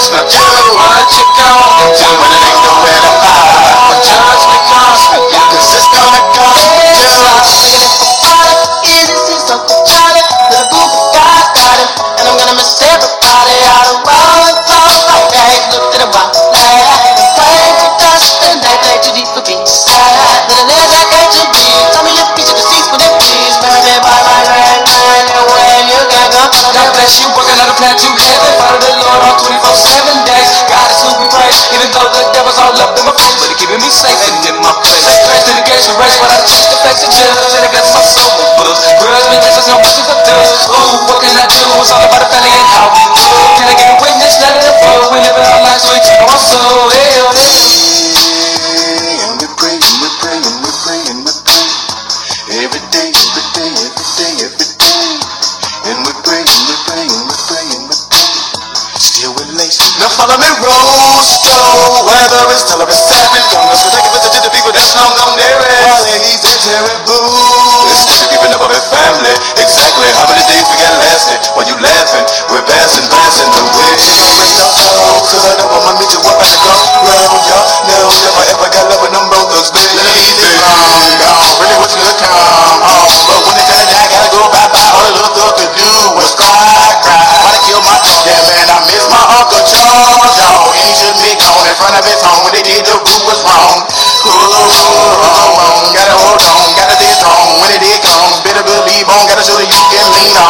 cost me do what you gonna do when it ain't no way to hide. But judge me cost me, yeah, cause it's gonna cost me do. And I'm gonna miss everybody out of all the thoughts I made Looked at a while, laughed, and played for dust And they played too deep for peace Sad that it is, I got to be. Tell me if you should deceased, would it please. Baby, bye, bye, bye, bye, bye, when you can't go bless you never plan to heaven But follow the Lord all 24-7 days God is who we praise Even though the devil's all up in my face But He's keeping me safe and in my place Praise to the gates of race But I chase the face of Jesus Now follow me, Rose Joe. Weather is tell it's seven. Gunners, we take a visit to the people that's long gone there. While they need their terrible. It's just keeping up with family. Exactly how many days we got lasting when you laughing. no